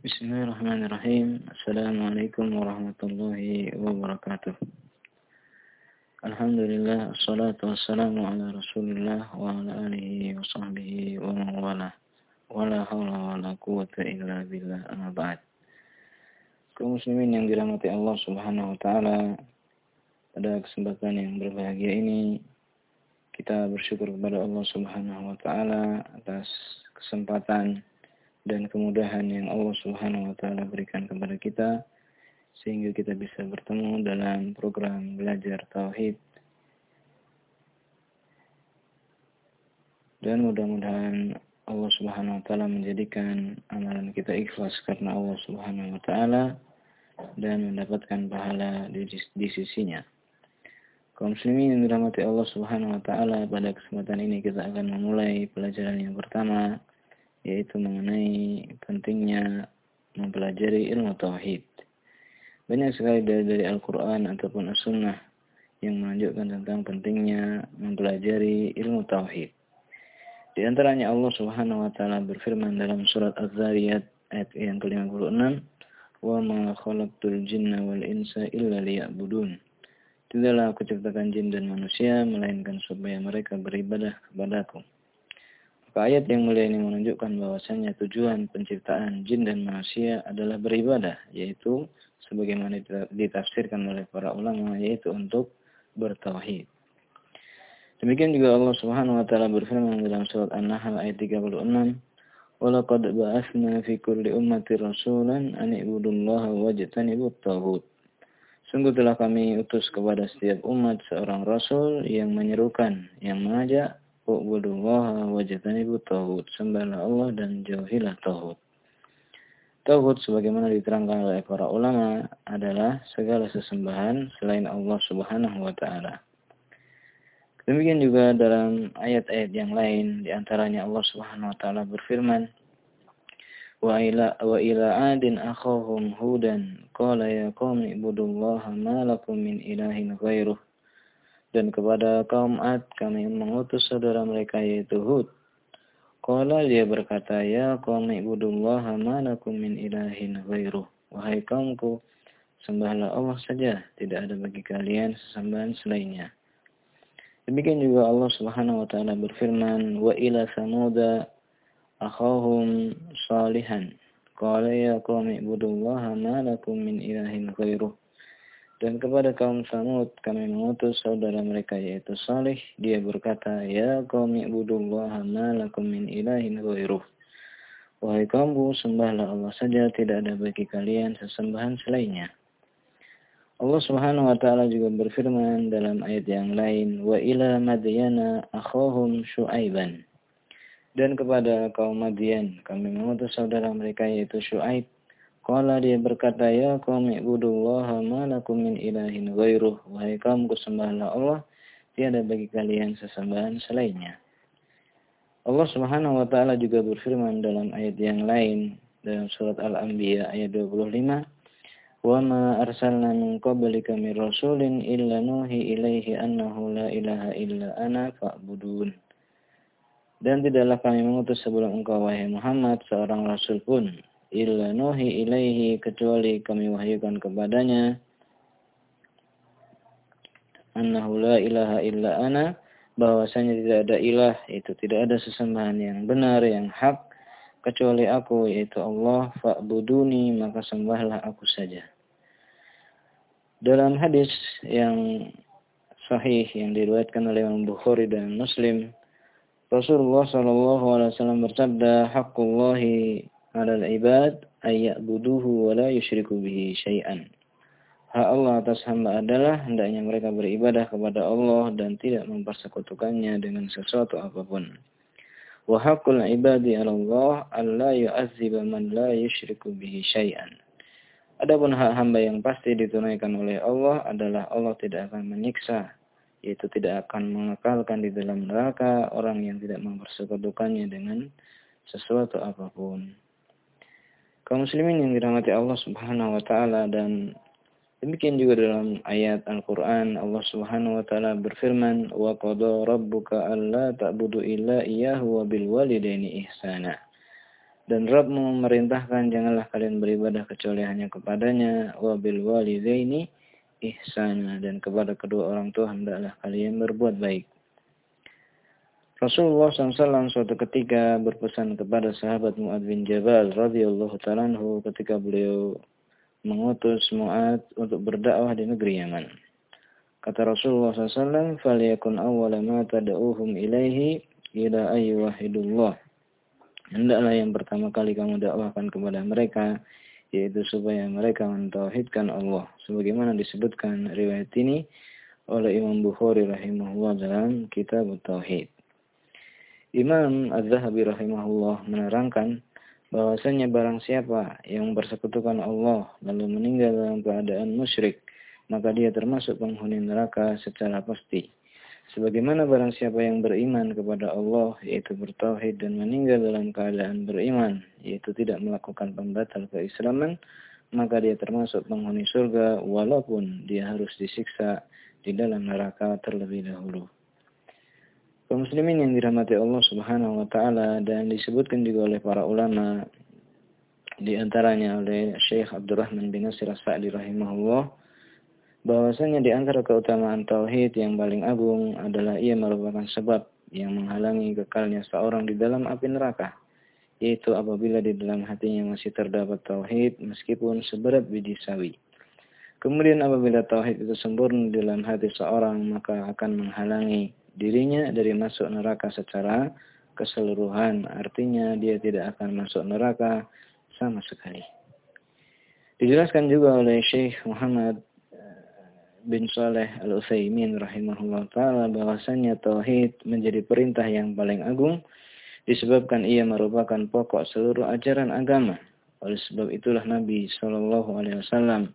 Bismillahirrahmanirrahim. Assalamualaikum warahmatullahi wabarakatuh. Alhamdulillah, assalatu wassalamu ala rasulillah wa ala alihi wa sahbihi wa man wala. Wala hawla wa la quwata illa billah amma ba'd. Muslimin yang dirahmati Allah subhanahu wa ta'ala, pada kesempatan yang berbahagia ini, kita bersyukur kepada Allah subhanahu wa ta'ala atas kesempatan dan kemudahan yang Allah Subhanahu wa taala berikan kepada kita sehingga kita bisa bertemu dalam program belajar tauhid. Dan mudah-mudahan Allah Subhanahu wa taala menjadikan amalan kita ikhlas karena Allah Subhanahu wa taala dan mendapatkan pahala di, di sisinya. Kaum yang dirahmati Allah Subhanahu wa taala, pada kesempatan ini kita akan memulai pelajaran yang pertama yaitu mengenai pentingnya mempelajari ilmu tauhid. Banyak sekali dari, dari Al-Quran ataupun As-Sunnah yang menunjukkan tentang pentingnya mempelajari ilmu tauhid. Di antaranya Allah Subhanahu wa taala berfirman dalam surat Az-Zariyat ayat yang ke-56, "Wa ma khalaqtul jinna wal insa illa liya'budun." Tidaklah aku ciptakan jin dan manusia melainkan supaya mereka beribadah kepadaku. Ayat yang mulia ini menunjukkan bahwasanya tujuan penciptaan jin dan manusia adalah beribadah, yaitu sebagaimana ditafsirkan oleh para ulama, yaitu untuk bertauhid. Demikian juga Allah Subhanahu wa taala berfirman dalam surat An-Nahl ayat 36, "Walaqad ba'atsna fi kulli ummati rasulan an i'budullaha wajtanibut taghut." Sungguh telah kami utus kepada setiap umat seorang rasul yang menyerukan, yang mengajak U'budullaha wajatanibu tauhud. Sembahlah Allah dan jauhilah tauhud. Tauhud sebagaimana diterangkan oleh para ulama adalah segala sesembahan selain Allah Subhanahu wa taala. Demikian juga dalam ayat-ayat yang lain di antaranya Allah Subhanahu wa taala berfirman wa ila wa ila adin akhahum hudan qala ya qaumi ibudullaha ma lakum min ilahin ghairuh dan kepada kaum Ad kami mengutus saudara mereka yaitu Hud. Qala dia berkata, Ya kaum ibudullah malakum min ilahin ghairuh. Wahai kaumku, sembahlah Allah saja, tidak ada bagi kalian sesembahan selainnya. Demikian juga Allah Subhanahu wa taala berfirman, "Wa ila samuda akhahum salihan." Qala ya qaumi ibudullaha ma lakum min ilahin ghairuh. Dan kepada kaum Samud kami mengutus saudara mereka yaitu Salih. Dia berkata, Ya kaum ibudullah ma lakum min ilahin ghairuh. Wahai kaumku, sembahlah Allah saja, tidak ada bagi kalian sesembahan selainnya. Allah Subhanahu wa taala juga berfirman dalam ayat yang lain, "Wa ila madyana akhahum syu'aiban." Dan kepada kaum Madian kami mengutus saudara mereka yaitu Syuaib Kala dia berkata, Ya kaum ibudullaha ma lakum min ilahin ghairuh. Wahai kaum sembahlah Allah, tiada bagi kalian sesembahan selainnya. Allah Subhanahu wa taala juga berfirman dalam ayat yang lain dalam surat Al-Anbiya ayat 25, "Wa ma arsalna min qablika min rasulin illa nuhi ilaihi annahu la ilaha illa ana fa'budun." Dan tidaklah kami mengutus sebelum engkau wahai Muhammad seorang rasul pun illa nuhi ilaihi kecuali kami wahyukan kepadanya. Annahu la ilaha illa ana bahwasanya tidak ada ilah itu tidak ada sesembahan yang benar yang hak kecuali aku yaitu Allah fa'buduni maka sembahlah aku saja. Dalam hadis yang sahih yang diriwayatkan oleh Imam Bukhari dan Muslim Rasulullah Shallallahu alaihi wasallam bersabda haqqullahi al ibad ayya'buduhu wa la yushriku bihi syai'an. Hak Allah atas hamba adalah hendaknya mereka beribadah kepada Allah dan tidak mempersekutukannya dengan sesuatu apa pun. Wa haqqul ibadi 'ala Allah alla yu'azziba man la yushriku bihi syai'an. Adapun hak hamba yang pasti ditunaikan oleh Allah adalah Allah tidak akan menyiksa, yaitu tidak akan mengekalkan di dalam neraka orang yang tidak mempersekutukannya dengan sesuatu apa pun kaum muslimin yang dirahmati Allah Subhanahu wa taala. Dan demikian juga dalam ayat Al-Qur'an Allah Subhanahu wa taala berfirman wa qada rabbuka alla ta'budu illa iyyahu wa bil walidaini ihsana. Dan Rabb memerintahkan janganlah kalian beribadah kecuali hanya kepadanya wa bil walidaini ihsana. Dan kepada kedua orang tua hendaklah kalian berbuat baik. Rasulullah SAW suatu ketika berpesan kepada sahabat Mu'ad bin Jabal radhiyallahu ta'ala ketika beliau mengutus Mu'ad untuk berdakwah di negeri Yaman. Kata Rasulullah SAW, "Faliyakun awwala ma tad'uhum ilaihi ila ayyuhidullah." Hendaklah yang pertama kali kamu dakwahkan kepada mereka yaitu supaya mereka mentauhidkan Allah. Sebagaimana disebutkan riwayat ini oleh Imam Bukhari rahimahullah dalam kitab Tauhid. Imam Az-Zahabi rahimahullah menerangkan bahwasanya barang siapa yang bersekutukan Allah lalu meninggal dalam keadaan musyrik maka dia termasuk penghuni neraka secara pasti. Sebagaimana barang siapa yang beriman kepada Allah, yaitu bertauhid dan meninggal dalam keadaan beriman, yaitu tidak melakukan pembatal keislaman, maka dia termasuk penghuni surga walaupun dia harus disiksa di dalam neraka terlebih dahulu. Kaum muslimin yang dirahmati Allah Subhanahu wa taala dan disebutkan juga oleh para ulama di antaranya oleh Syekh Abdurrahman bin Nasir As-Sa'di rahimahullah bahwasanya di antara keutamaan tauhid yang paling agung adalah ia merupakan sebab yang menghalangi kekalnya seorang di dalam api neraka yaitu apabila di dalam hatinya masih terdapat tauhid meskipun seberat biji sawi. Kemudian apabila tauhid itu sempurna di dalam hati seorang maka akan menghalangi dirinya dari masuk neraka secara keseluruhan. Artinya dia tidak akan masuk neraka sama sekali. Dijelaskan juga oleh Syekh Muhammad bin Saleh Al-Utsaimin rahimahullah taala bahwasanya tauhid menjadi perintah yang paling agung disebabkan ia merupakan pokok seluruh ajaran agama. Oleh sebab itulah Nabi Shallallahu alaihi wasallam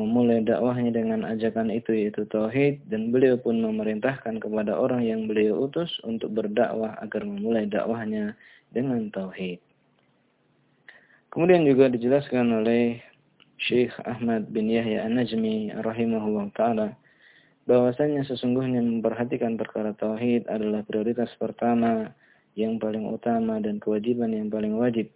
memulai dakwahnya dengan ajakan itu yaitu tauhid dan beliau pun memerintahkan kepada orang yang beliau utus untuk berdakwah agar memulai dakwahnya dengan tauhid. Kemudian juga dijelaskan oleh Syekh Ahmad bin Yahya An-Najmi rahimahullah taala bahwasanya sesungguhnya memperhatikan perkara tauhid adalah prioritas pertama yang paling utama dan kewajiban yang paling wajib.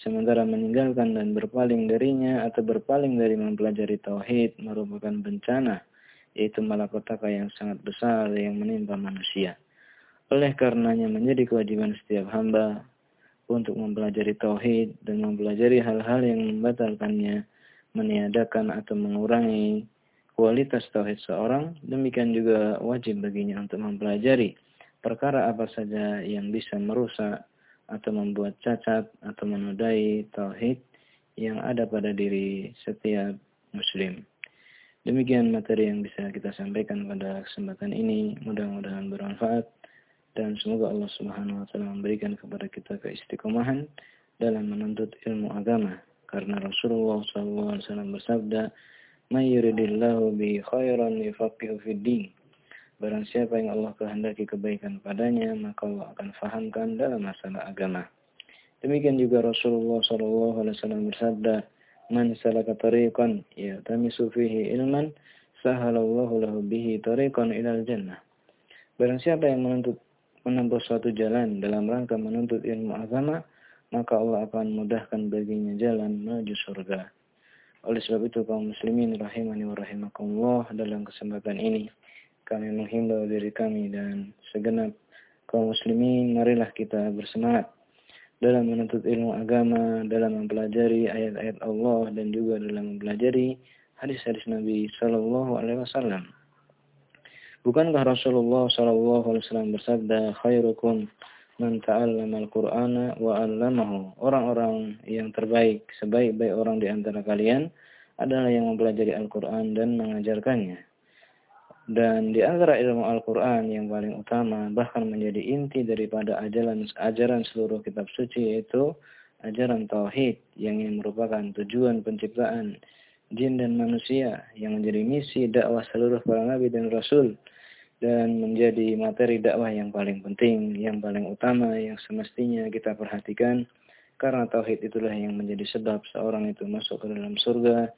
Sementara meninggalkan dan berpaling darinya atau berpaling dari mempelajari tauhid merupakan bencana, yaitu malapetaka yang sangat besar yang menimpa manusia. Oleh karenanya menjadi kewajiban setiap hamba untuk mempelajari tauhid dan mempelajari hal-hal yang membatalkannya meniadakan atau mengurangi kualitas tauhid seorang, demikian juga wajib baginya untuk mempelajari perkara apa saja yang bisa merusak atau membuat cacat atau menodai tauhid yang ada pada diri setiap muslim. Demikian materi yang bisa kita sampaikan pada kesempatan ini. Mudah-mudahan bermanfaat dan semoga Allah Subhanahu wa taala memberikan kepada kita keistiqomahan dalam menuntut ilmu agama karena Rasulullah SAW bersabda, "Mayyuridillahu bi khairan yufaqihu fid din." Barang siapa yang Allah kehendaki kebaikan padanya, maka Allah akan fahamkan dalam masalah agama. Demikian juga Rasulullah SAW bersabda, "Man salaka tariqan yatamisu fihi ilman, sahalallahu lahu bihi tariqan ilal jannah." Barang siapa yang menuntut menempuh suatu jalan dalam rangka menuntut ilmu agama, maka Allah akan mudahkan baginya jalan menuju surga. Oleh sebab itu kaum muslimin rahimani wa rahimakumullah dalam kesempatan ini kami menghimbau diri kami dan segenap kaum muslimin marilah kita bersemangat dalam menuntut ilmu agama, dalam mempelajari ayat-ayat Allah dan juga dalam mempelajari hadis-hadis Nabi Sallallahu Alaihi Wasallam. Bukankah Rasulullah Sallallahu Alaihi Wasallam bersabda, "Khairukum man ta'allama al-Qur'ana wa 'allamahu. Orang-orang yang terbaik, sebaik-baik orang di antara kalian adalah yang mempelajari Al-Qur'an dan mengajarkannya. Dan di antara ilmu Al-Qur'an yang paling utama bahkan menjadi inti daripada ajaran ajaran seluruh kitab suci yaitu ajaran tauhid yang merupakan tujuan penciptaan jin dan manusia yang menjadi misi dakwah seluruh para nabi dan rasul dan menjadi materi dakwah yang paling penting, yang paling utama, yang semestinya kita perhatikan. Karena tauhid itulah yang menjadi sebab seorang itu masuk ke dalam surga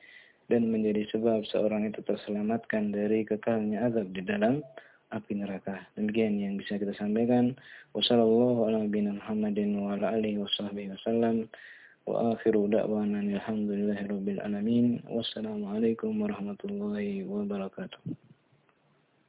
dan menjadi sebab seorang itu terselamatkan dari kekalnya azab di dalam api neraka. Demikian yang bisa kita sampaikan. Wassalamualaikum warahmatullahi wabarakatuh. Wassalamualaikum warahmatullahi wabarakatuh.